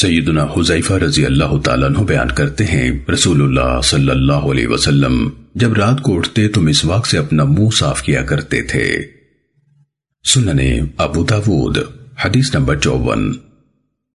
سیدنا حزیفہ رضی اللہ تعالیٰ عنہ بیان کرتے ہیں، رسول اللہ صلی اللہ علیہ وسلم، جب رات کو اٹھتے تو مسواک سے اپنا منہ صاف کیا کرتے تھے۔ سننے ابو داود، حدیث نمبر چوون